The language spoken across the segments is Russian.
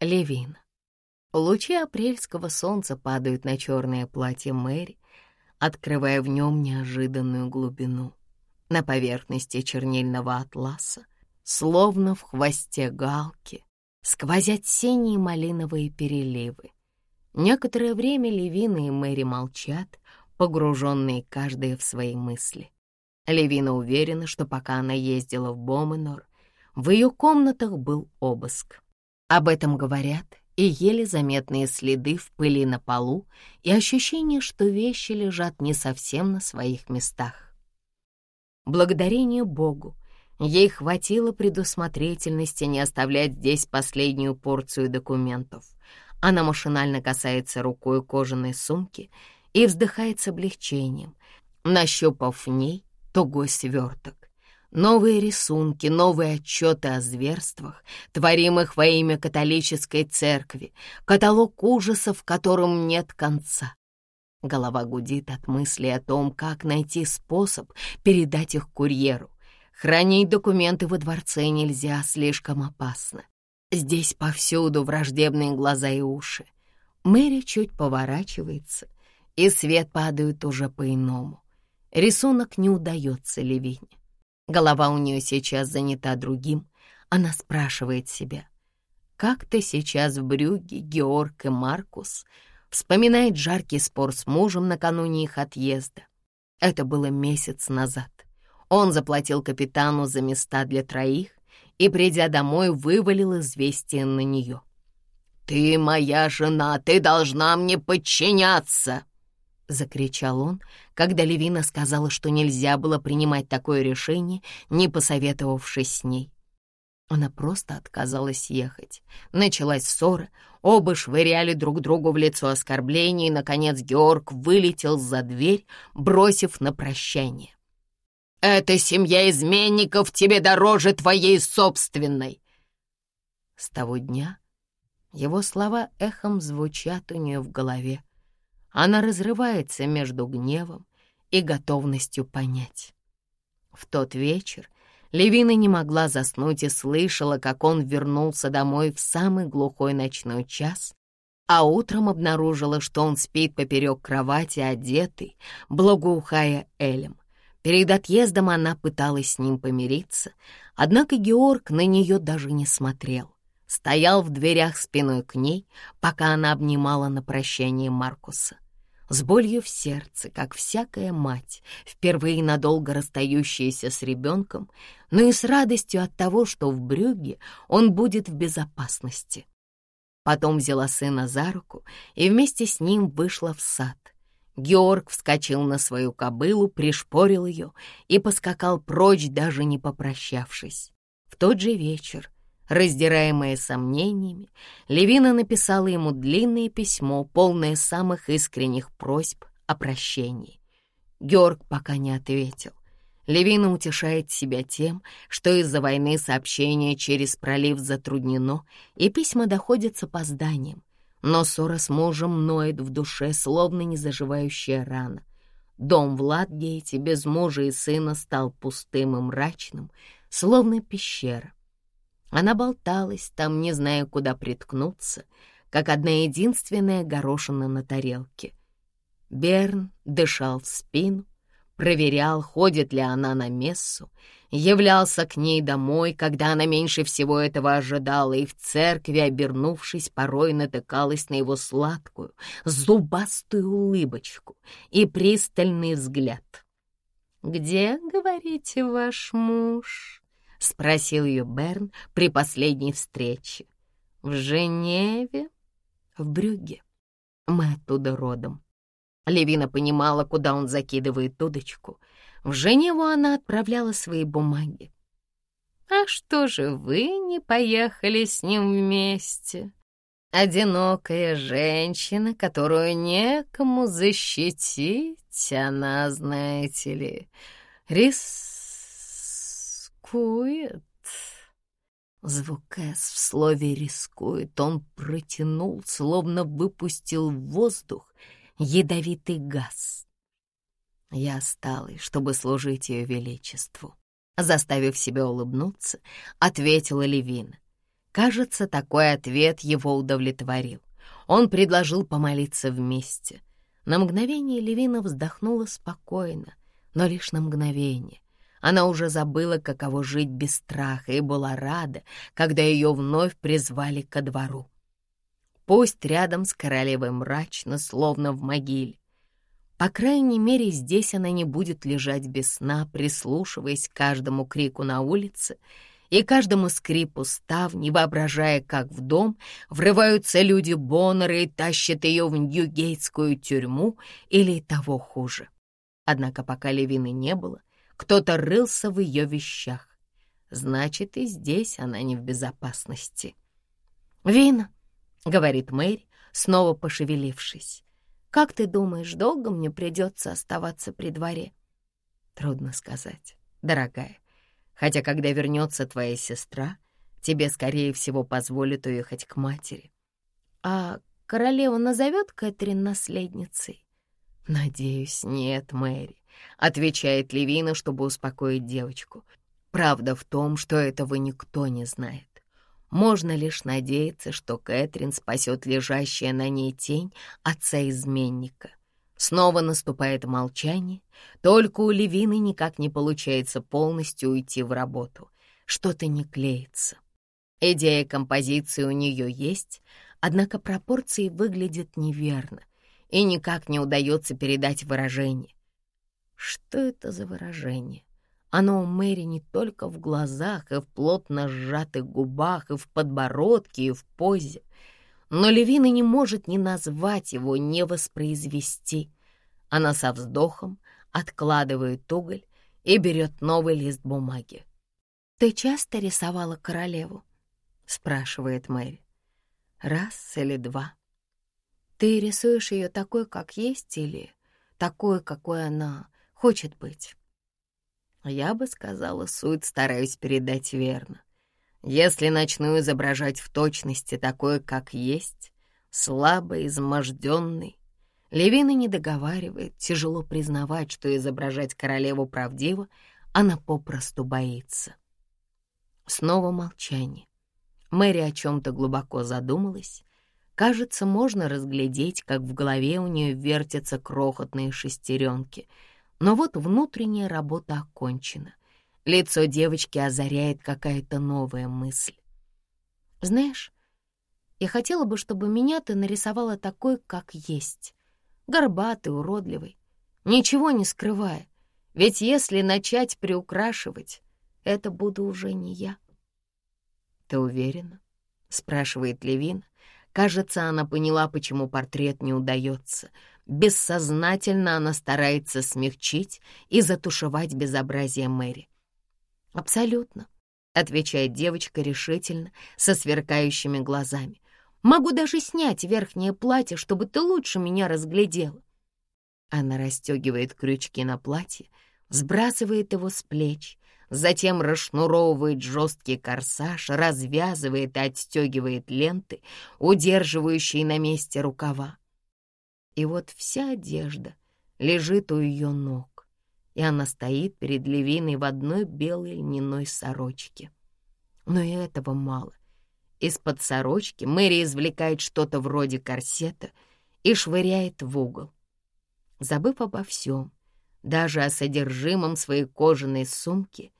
Левин. Лучи апрельского солнца падают на черное платье Мэри, открывая в нем неожиданную глубину. На поверхности чернильного атласа, словно в хвосте галки, сквозят синие малиновые переливы. Некоторое время Левина и Мэри молчат, погруженные каждая в свои мысли. Левина уверена, что пока она ездила в Боменор, в ее комнатах был обыск. Об этом говорят и еле заметные следы в пыли на полу и ощущение, что вещи лежат не совсем на своих местах. Благодарение Богу, ей хватило предусмотрительности не оставлять здесь последнюю порцию документов. Она машинально касается рукой кожаной сумки и вздыхает с облегчением, нащупав в ней тугой сверток. Новые рисунки, новые отчеты о зверствах, творимых во имя католической церкви, каталог ужасов, которым нет конца. Голова гудит от мысли о том, как найти способ передать их курьеру. Хранить документы во дворце нельзя, слишком опасно. Здесь повсюду враждебные глаза и уши. Мэри чуть поворачивается, и свет падает уже по-иному. Рисунок не удается Левине. Голова у нее сейчас занята другим. Она спрашивает себя, как ты сейчас в Брюге, Георг и Маркус? Вспоминает жаркий спор с мужем накануне их отъезда. Это было месяц назад. Он заплатил капитану за места для троих и, придя домой, вывалил известие на нее. «Ты моя жена, ты должна мне подчиняться!» — закричал он, когда Левина сказала, что нельзя было принимать такое решение, не посоветовавшись с ней. Она просто отказалась ехать. Началась ссора, оба швыряли друг другу в лицо оскорбления, и, наконец, Георг вылетел за дверь, бросив на прощание. «Эта семья изменников тебе дороже твоей собственной!» С того дня его слова эхом звучат у нее в голове. Она разрывается между гневом и готовностью понять. В тот вечер Левина не могла заснуть и слышала, как он вернулся домой в самый глухой ночной час, а утром обнаружила, что он спит поперек кровати, одетый, благоухая Элем. Перед отъездом она пыталась с ним помириться, однако Георг на нее даже не смотрел. Стоял в дверях спиной к ней, пока она обнимала на прощание Маркуса с болью в сердце, как всякая мать, впервые надолго расстающаяся с ребенком, но и с радостью от того, что в Брюгге он будет в безопасности. Потом взяла сына за руку и вместе с ним вышла в сад. Георг вскочил на свою кобылу, пришпорил ее и поскакал прочь, даже не попрощавшись. В тот же вечер Раздираемая сомнениями, Левина написала ему длинное письмо, полное самых искренних просьб о прощении. Георг пока не ответил. Левина утешает себя тем, что из-за войны сообщение через пролив затруднено, и письма доходят с опозданием. Но ссора с мужем ноет в душе, словно незаживающая рана. Дом в Ладгейте без мужа и сына стал пустым и мрачным, словно пещера. Она болталась там, не зная, куда приткнуться, как одна единственная горошина на тарелке. Берн дышал в спину, проверял, ходит ли она на мессу, являлся к ней домой, когда она меньше всего этого ожидала, и в церкви, обернувшись, порой натыкалась на его сладкую, зубастую улыбочку и пристальный взгляд. «Где, говорите, ваш муж?» — спросил ее Берн при последней встрече. «В Женеве?» «В Брюгге. Мы оттуда родом». Левина понимала, куда он закидывает удочку. В Женеву она отправляла свои бумаги. «А что же вы не поехали с ним вместе?» Одинокая женщина, которую некому защитить, она, знаете ли, рис рискует. Звук «С» в слове «рискует» он протянул, словно выпустил в воздух ядовитый газ. Я осталась, чтобы служить ее величеству. Заставив себя улыбнуться, ответила Левина. Кажется, такой ответ его удовлетворил. Он предложил помолиться вместе. На мгновение Левина вздохнула спокойно, но лишь на мгновение. Она уже забыла, каково жить без страха, и была рада, когда ее вновь призвали ко двору. Пусть рядом с королевой мрачно, словно в могиле. По крайней мере, здесь она не будет лежать без сна, прислушиваясь к каждому крику на улице и каждому скрипу ставни, воображая, как в дом врываются люди Боннера и тащат ее в Ньюгейтскую тюрьму или того хуже. Однако пока Левины не было, кто-то рылся в ее вещах. Значит, и здесь она не в безопасности. «Вина», — говорит Мэри, снова пошевелившись, «как ты думаешь, долго мне придется оставаться при дворе?» «Трудно сказать, дорогая. Хотя, когда вернется твоя сестра, тебе, скорее всего, позволят уехать к матери». «А королева назовет Кэтрин наследницей?» «Надеюсь, нет, Мэри. — отвечает Левина, чтобы успокоить девочку. «Правда в том, что этого никто не знает. Можно лишь надеяться, что Кэтрин спасет лежащая на ней тень отца-изменника». Снова наступает молчание, только у Левины никак не получается полностью уйти в работу. Что-то не клеится. Идея композиции у нее есть, однако пропорции выглядят неверно, и никак не удается передать выражение. Что это за выражение? Оно у Мэри не только в глазах, и в плотно сжатых губах, и в подбородке, и в позе. Но Левина не может ни назвать его, ни воспроизвести. Она со вздохом откладывает уголь и берет новый лист бумаги. «Ты часто рисовала королеву?» — спрашивает Мэри. «Раз или два. Ты рисуешь ее такой, как есть, или такой, какой она хочет быть. Я бы сказала, суть стараюсь передать верно. Если начну изображать в точности такое, как есть, слабый, изможденный, Левина не договаривает, тяжело признавать, что изображать королеву правдиво она попросту боится. Снова молчание. Мэри о чем-то глубоко задумалась. Кажется, можно разглядеть, как в голове у нее вертятся крохотные шестеренки — но вот внутренняя работа окончена. Лицо девочки озаряет какая-то новая мысль. «Знаешь, я хотела бы, чтобы меня ты нарисовала такой, как есть. Горбатый, уродливый, ничего не скрывая. Ведь если начать приукрашивать, это буду уже не я». «Ты уверена?» — спрашивает Левин. Кажется, она поняла, почему портрет не удается — Бессознательно она старается смягчить и затушевать безобразие Мэри. «Абсолютно», — отвечает девочка решительно, со сверкающими глазами. «Могу даже снять верхнее платье, чтобы ты лучше меня разглядела». Она расстегивает крючки на платье, сбрасывает его с плеч, затем расшнуровывает жесткий корсаж, развязывает и отстегивает ленты, удерживающие на месте рукава. И вот вся одежда лежит у ее ног, и она стоит перед Левиной в одной белой льняной сорочке. Но и этого мало. Из-под сорочки Мэри извлекает что-то вроде корсета и швыряет в угол. Забыв обо всем, даже о содержимом своей кожаной сумки,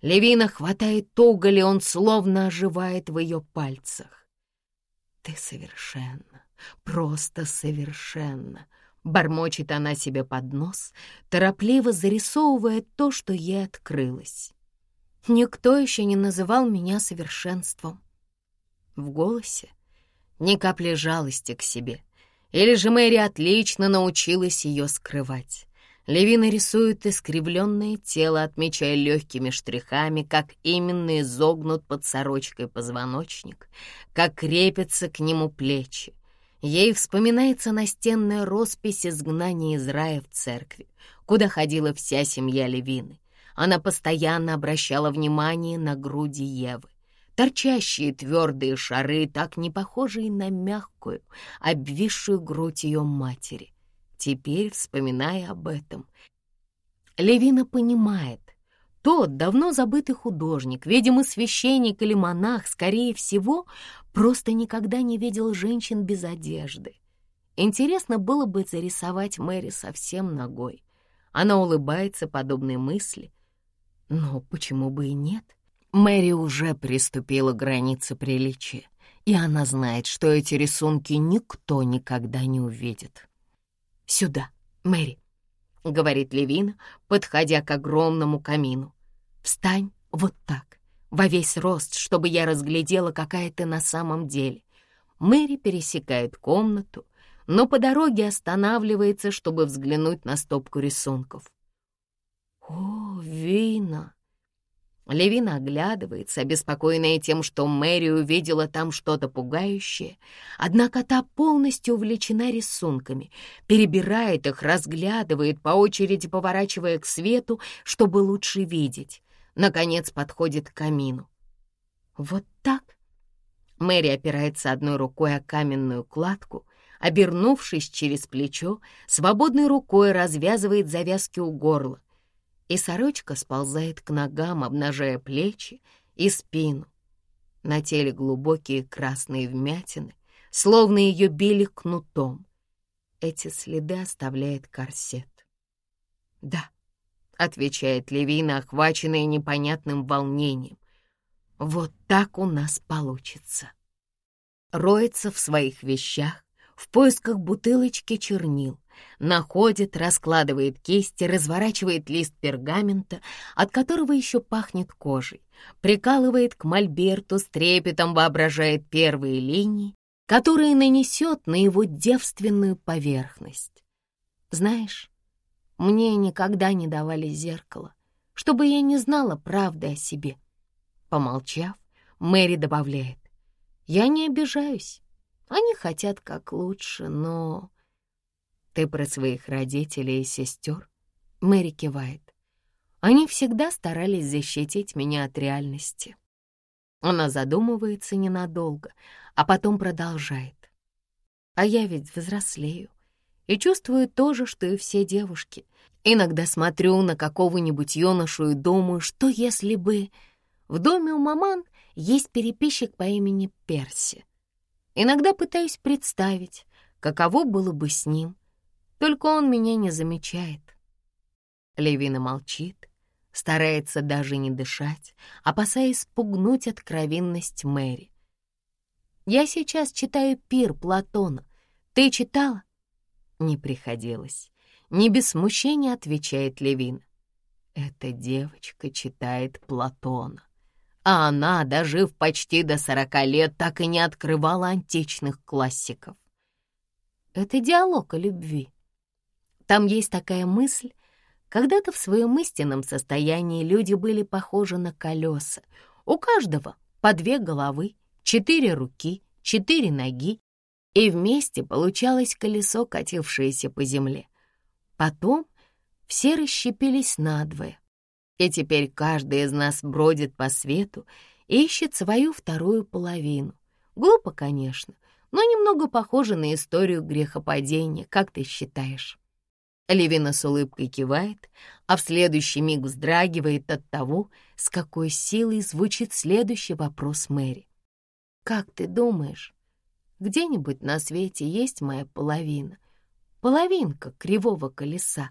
Левина хватает уголь, и он словно оживает в ее пальцах. «Ты совершенно просто совершенно. Бормочет она себе под нос, торопливо зарисовывая то, что ей открылось. Никто еще не называл меня совершенством. В голосе ни капли жалости к себе. Или же Мэри отлично научилась ее скрывать. Левина рисует искривленное тело, отмечая легкими штрихами, как именно изогнут под сорочкой позвоночник, как крепятся к нему плечи, Ей вспоминается настенная роспись изгнания из рая в церкви, куда ходила вся семья Левины. Она постоянно обращала внимание на груди Евы. Торчащие твердые шары, так не похожие на мягкую, обвисшую грудь ее матери. Теперь, вспоминая об этом, Левина понимает, тот давно забытый художник, видимо, священник или монах, скорее всего, просто никогда не видел женщин без одежды. Интересно было бы зарисовать Мэри совсем ногой. Она улыбается подобной мысли. Но почему бы и нет? Мэри уже приступила к границе приличия, и она знает, что эти рисунки никто никогда не увидит. «Сюда, Мэри», — говорит Левина, подходя к огромному камину. «Встань вот так, во весь рост, чтобы я разглядела, какая ты на самом деле». Мэри пересекает комнату, но по дороге останавливается, чтобы взглянуть на стопку рисунков. «О, Вина!» Левина оглядывается, обеспокоенная тем, что Мэри увидела там что-то пугающее, однако та полностью увлечена рисунками, перебирает их, разглядывает, по очереди поворачивая к свету, чтобы лучше видеть. Наконец подходит к камину. «Вот так?» Мэри опирается одной рукой о каменную кладку, обернувшись через плечо, свободной рукой развязывает завязки у горла — и сорочка сползает к ногам, обнажая плечи и спину. На теле глубокие красные вмятины, словно ее били кнутом. Эти следы оставляет корсет. «Да», — отвечает Левина, охваченная непонятным волнением, «вот так у нас получится». Роется в своих вещах, в поисках бутылочки чернил, находит, раскладывает кисти, разворачивает лист пергамента, от которого еще пахнет кожей, прикалывает к мольберту, с трепетом воображает первые линии, которые нанесет на его девственную поверхность. Знаешь, мне никогда не давали зеркало, чтобы я не знала правды о себе. Помолчав, Мэри добавляет, я не обижаюсь. Они хотят как лучше, но «Ты про своих родителей и сестер?» Мэри кивает. «Они всегда старались защитить меня от реальности». Она задумывается ненадолго, а потом продолжает. «А я ведь взрослею и чувствую то же, что и все девушки. Иногда смотрю на какого-нибудь юношу и думаю, что если бы... В доме у маман есть переписчик по имени Перси. Иногда пытаюсь представить, каково было бы с ним, только он меня не замечает. Левина молчит, старается даже не дышать, опасаясь спугнуть откровенность Мэри. «Я сейчас читаю пир Платона. Ты читала?» Не приходилось. Не без смущения отвечает Левин. Эта девочка читает Платона. А она, дожив почти до сорока лет, так и не открывала античных классиков. Это диалог о любви. Там есть такая мысль. Когда-то в своем истинном состоянии люди были похожи на колеса. У каждого по две головы, четыре руки, четыре ноги, и вместе получалось колесо, катившееся по земле. Потом все расщепились надвое, и теперь каждый из нас бродит по свету и ищет свою вторую половину. Глупо, конечно, но немного похоже на историю грехопадения, как ты считаешь? Левина с улыбкой кивает, а в следующий миг вздрагивает от того, с какой силой звучит следующий вопрос Мэри. «Как ты думаешь, где-нибудь на свете есть моя половина? Половинка кривого колеса?»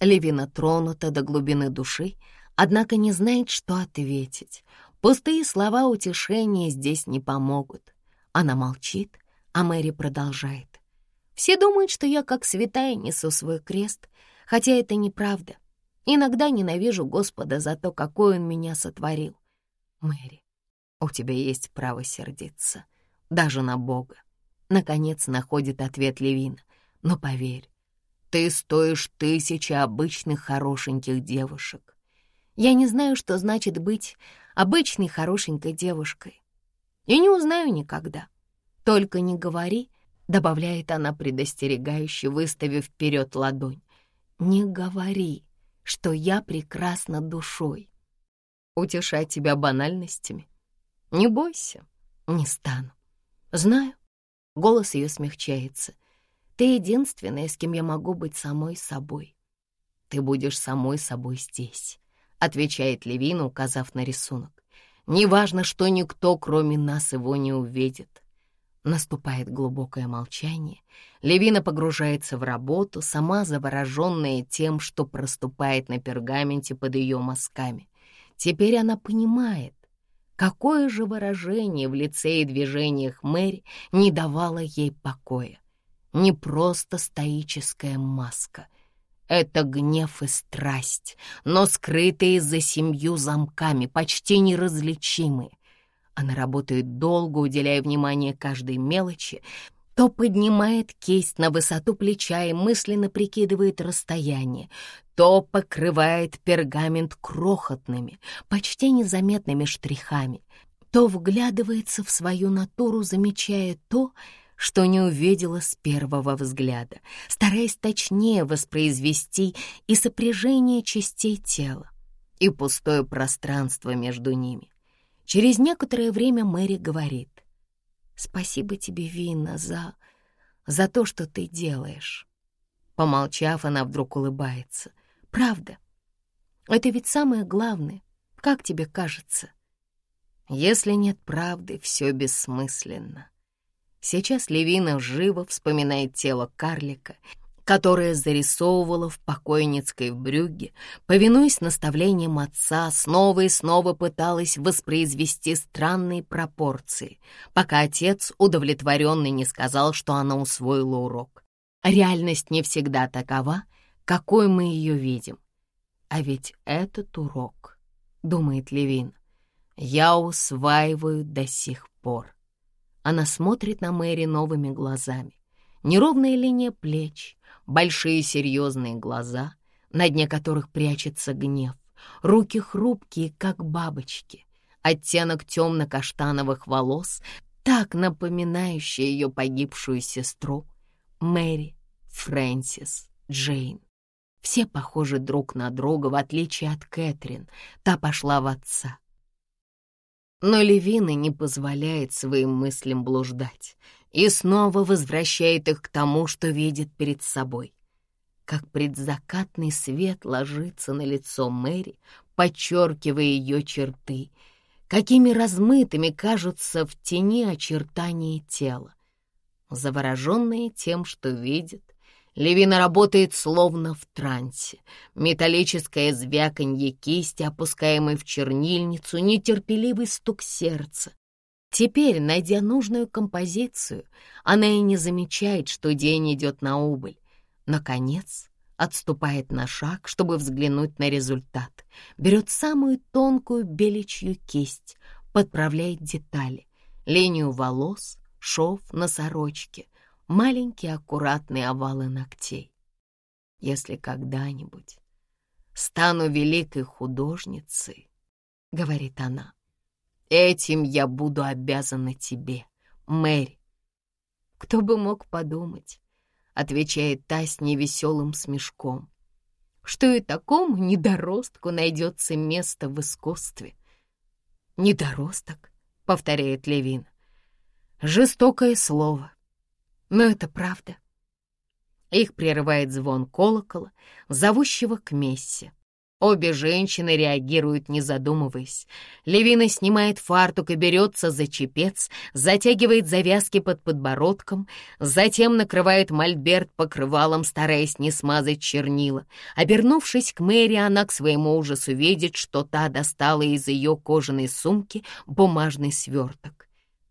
Левина тронута до глубины души, однако не знает, что ответить. Пустые слова утешения здесь не помогут. Она молчит, а Мэри продолжает. Все думают, что я как святая несу свой крест, хотя это неправда. Иногда ненавижу Господа за то, какой Он меня сотворил. Мэри, у тебя есть право сердиться, даже на Бога. Наконец находит ответ Левина. Но поверь, ты стоишь тысячи обычных хорошеньких девушек. Я не знаю, что значит быть обычной хорошенькой девушкой. И не узнаю никогда. Только не говори, — добавляет она предостерегающе, выставив вперед ладонь. «Не говори, что я прекрасна душой. Утешать тебя банальностями? Не бойся, не стану. Знаю». Голос ее смягчается. «Ты единственная, с кем я могу быть самой собой». «Ты будешь самой собой здесь», — отвечает Левина, указав на рисунок. «Неважно, что никто, кроме нас, его не увидит». Наступает глубокое молчание. Левина погружается в работу, сама завороженная тем, что проступает на пергаменте под ее мазками. Теперь она понимает, какое же выражение в лице и движениях Мэри не давало ей покоя. Не просто стоическая маска. Это гнев и страсть, но скрытые за семью замками, почти неразличимые. Она работает долго, уделяя внимание каждой мелочи, то поднимает кисть на высоту плеча и мысленно прикидывает расстояние, то покрывает пергамент крохотными, почти незаметными штрихами, то вглядывается в свою натуру, замечая то, что не увидела с первого взгляда, стараясь точнее воспроизвести и сопряжение частей тела, и пустое пространство между ними. Через некоторое время Мэри говорит, «Спасибо тебе, Вина, за... за то, что ты делаешь». Помолчав, она вдруг улыбается. «Правда. Это ведь самое главное. Как тебе кажется?» Если нет правды, все бессмысленно. Сейчас Левина живо вспоминает тело карлика, которое зарисовывала в покойницкой в Брюгге, повинуясь наставлениям отца, снова и снова пыталась воспроизвести странные пропорции, пока отец, удовлетворенный, не сказал, что она усвоила урок. Реальность не всегда такова, какой мы ее видим. А ведь этот урок, думает Левин, я усваиваю до сих пор. Она смотрит на Мэри новыми глазами. Неровная линия плеч, большие серьезные глаза, на дне которых прячется гнев, руки хрупкие, как бабочки, оттенок темно-каштановых волос, так напоминающий ее погибшую сестру, Мэри, Фрэнсис, Джейн. Все похожи друг на друга, в отличие от Кэтрин, та пошла в отца. Но Левина не позволяет своим мыслям блуждать и снова возвращает их к тому, что видит перед собой. Как предзакатный свет ложится на лицо Мэри, подчеркивая ее черты, какими размытыми кажутся в тени очертания тела. Завороженная тем, что видит, Левина работает словно в трансе. Металлическое звяканье кисти, опускаемой в чернильницу, нетерпеливый стук сердца. Теперь, найдя нужную композицию, она и не замечает, что день идет на убыль. Наконец, отступает на шаг, чтобы взглянуть на результат. Берет самую тонкую беличью кисть, подправляет детали, линию волос, шов на сорочке — маленькие аккуратные овалы ногтей. Если когда-нибудь стану великой художницей, — говорит она, — этим я буду обязана тебе, Мэри. Кто бы мог подумать, — отвечает та с невеселым смешком, — что и такому недоростку найдется место в искусстве. «Недоросток», — повторяет Левин. Жестокое слово, но это правда. Их прерывает звон колокола, зовущего к мессе. Обе женщины реагируют, не задумываясь. Левина снимает фартук и берется за чепец, затягивает завязки под подбородком, затем накрывает мольберт покрывалом, стараясь не смазать чернила. Обернувшись к Мэри, она к своему ужасу видит, что та достала из ее кожаной сумки бумажный сверток.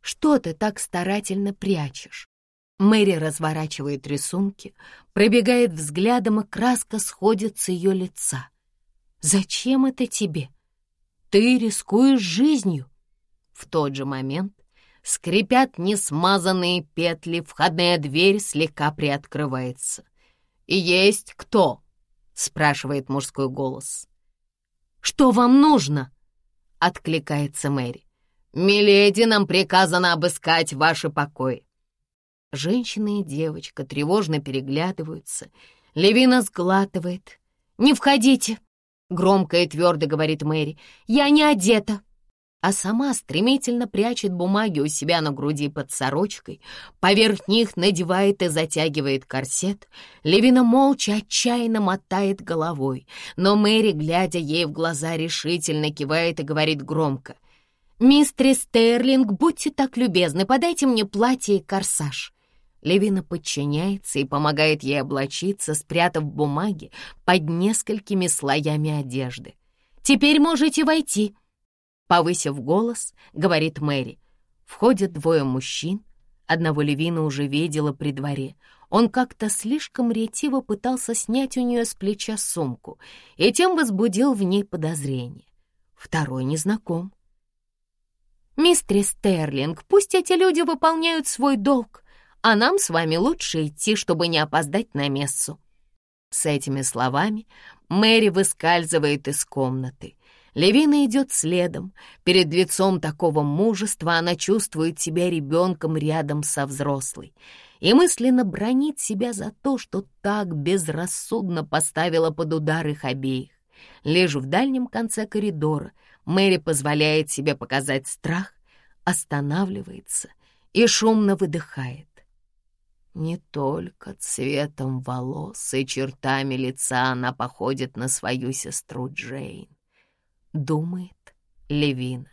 «Что ты так старательно прячешь?» Мэри разворачивает рисунки, пробегает взглядом, и краска сходит с ее лица. «Зачем это тебе? Ты рискуешь жизнью!» В тот же момент скрипят несмазанные петли, входная дверь слегка приоткрывается. «И есть кто?» — спрашивает мужской голос. «Что вам нужно?» — откликается Мэри. «Миледи, нам приказано обыскать ваши покои. Женщина и девочка тревожно переглядываются. Левина сглатывает. «Не входите!» — громко и твердо говорит Мэри. «Я не одета!» а сама стремительно прячет бумаги у себя на груди под сорочкой, поверх них надевает и затягивает корсет. Левина молча отчаянно мотает головой, но Мэри, глядя ей в глаза, решительно кивает и говорит громко. «Мистерис Стерлинг, будьте так любезны, подайте мне платье и корсаж». Левина подчиняется и помогает ей облачиться, спрятав бумаги под несколькими слоями одежды. «Теперь можете войти», Повысив голос, говорит Мэри. Входят двое мужчин. Одного Левина уже видела при дворе. Он как-то слишком ретиво пытался снять у нее с плеча сумку и тем возбудил в ней подозрение. Второй незнаком. «Мистер Стерлинг, пусть эти люди выполняют свой долг, а нам с вами лучше идти, чтобы не опоздать на мессу». С этими словами Мэри выскальзывает из комнаты. Левина идет следом. Перед лицом такого мужества она чувствует себя ребенком рядом со взрослой и мысленно бронит себя за то, что так безрассудно поставила под удар их обеих. Лишь в дальнем конце коридора Мэри позволяет себе показать страх, останавливается и шумно выдыхает. Не только цветом волос и чертами лица она походит на свою сестру Джейн думает Левина.